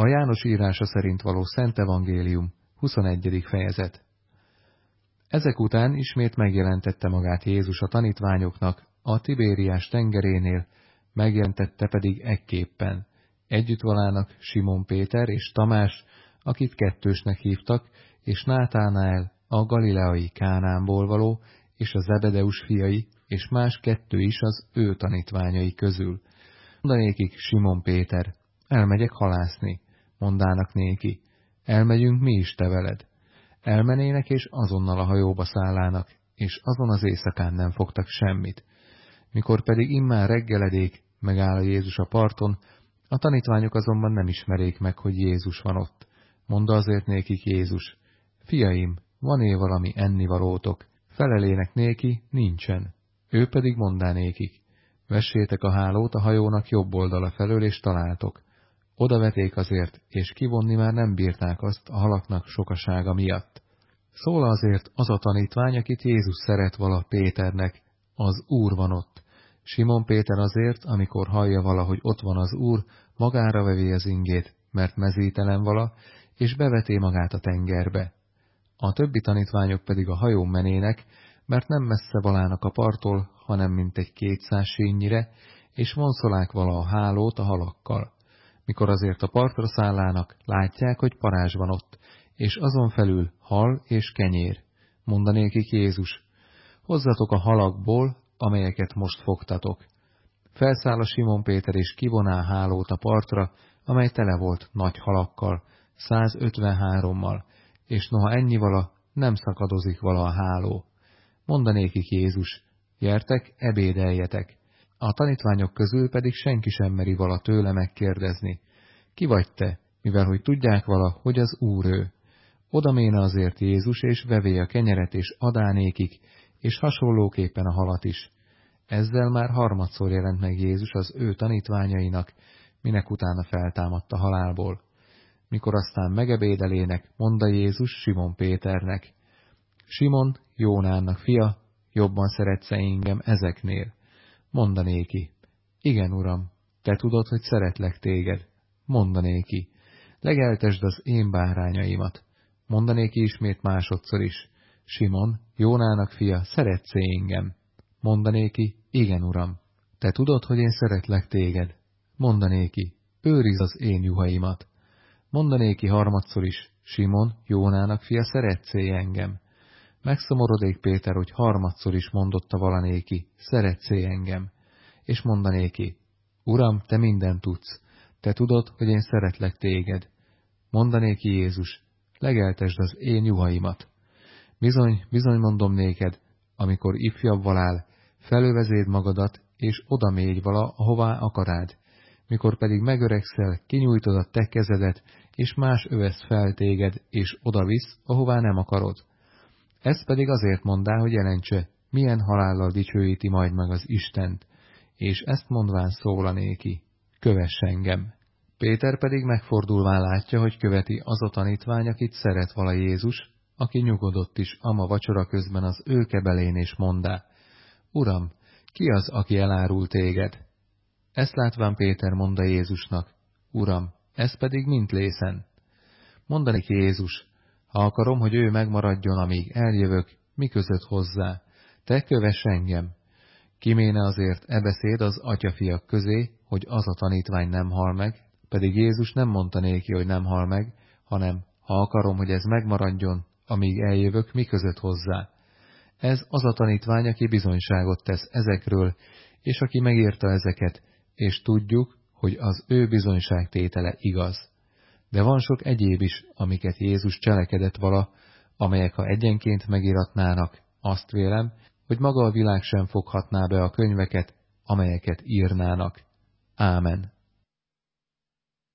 A János írása szerint való Szent Evangélium, 21. fejezet. Ezek után ismét megjelentette magát Jézus a tanítványoknak a Tibériás tengerénél, megjelentette pedig ekképpen. Együttvalának Simon Péter és Tamás, akit kettősnek hívtak, és Nátánál a galileai Kánánból való, és a Zebedeus fiai, és más kettő is az ő tanítványai közül. Mondanékik Simon Péter, elmegyek halászni, mondának néki, elmegyünk mi is te veled. Elmenének, és azonnal a hajóba szállának, és azon az éjszakán nem fogtak semmit. Mikor pedig immár reggeledék, megáll a Jézus a parton, a tanítványok azonban nem ismerék meg, hogy Jézus van ott. Mondta azért nékik Jézus, fiaim, van-e valami ennivalótok? Felelének néki, nincsen. Ő pedig mondá nékik, vessétek a hálót a hajónak jobb oldala felől, és találtok. Oda veték azért, és kivonni már nem bírták azt a halaknak sokasága miatt. Szól azért az a tanítvány, akit Jézus szeret vala Péternek, az Úr van ott. Simon Péter azért, amikor hallja vala, hogy ott van az Úr, magára vevé az ingét, mert mezítelen vala, és beveté magát a tengerbe. A többi tanítványok pedig a hajón menének, mert nem messze valának a parttól, hanem mint egy kétszáz sínnyire, és vonszolák vala a hálót a halakkal. Mikor azért a partra szállának, látják, hogy parázs van ott, és azon felül hal és kenyér. Mondanékik Jézus, hozzatok a halakból, amelyeket most fogtatok. Felszáll a Simon Péter és kivoná hálót a partra, amely tele volt nagy halakkal, 153-mal, és noha ennyi vala, nem szakadozik vala a háló. Mondanékik Jézus, gyertek, ebédeljetek. A tanítványok közül pedig senki sem meri vala tőle megkérdezni. Ki vagy te, mivel hogy tudják vala, hogy az Úr ő. Oda méne azért Jézus, és vevé a kenyeret, és adánékik, és hasonlóképpen a halat is. Ezzel már harmadszor jelent meg Jézus az ő tanítványainak, minek utána feltámadt a halálból. Mikor aztán megebédelének, mondta Jézus Simon Péternek, Simon, Jónának fia, jobban szeretsz engem ezeknél? Mondanéki, igen, uram, te tudod, hogy szeretlek téged. Mondanéki, legeltesd az én bárányaimat. Mondanéki ismét másodszor is, Simon, Jónának fia, szeretsz -e engem? Mondanéki, igen, uram, te tudod, hogy én szeretlek téged. Mondanéki, őriz az én juhaimat. Mondanéki harmadszor is, Simon, Jónának fia, szeretsz -e engem? Megszomorodék Péter, hogy harmadszor is mondotta valanéki, szeretsz -e engem? És mondanéki, Uram, te minden tudsz, te tudod, hogy én szeretlek téged. Mondanéki Jézus, legeltesd az én juhaimat. Bizony, bizony mondom néked, amikor ifjabb valál, felövezéd magadat, és oda mégy vala, ahová akarád. Mikor pedig megöregszel, kinyújtod a te kezedet, és más övesz fel téged, és oda visz, ahová nem akarod. Ezt pedig azért mondá, hogy jelentse, milyen halállal dicsőíti majd meg az Istent, és ezt mondván szólanéki, kövess engem. Péter pedig megfordulván látja, hogy követi az a tanítvány, akit szeret vala Jézus, aki nyugodott is ama vacsora közben az ő kebelén és mondá, Uram, ki az, aki elárul téged? Ezt látván Péter mondta Jézusnak, Uram, ez pedig mint lészen. Mondani Jézus, ha akarom, hogy ő megmaradjon, amíg eljövök, mi között hozzá, te kövess engem. Kiméne azért e beszéd az atyafiak közé, hogy az a tanítvány nem hal meg, pedig Jézus nem mondta néki, hogy nem hal meg, hanem ha akarom, hogy ez megmaradjon, amíg eljövök, mi között hozzá. Ez az a tanítvány, aki bizonyságot tesz ezekről, és aki megírta ezeket, és tudjuk, hogy az ő bizonyságtétele igaz. De van sok egyéb is, amiket Jézus cselekedett vala, amelyek ha egyenként megiratnának, azt vélem, hogy maga a világ sem foghatná be a könyveket, amelyeket írnának. Ámen.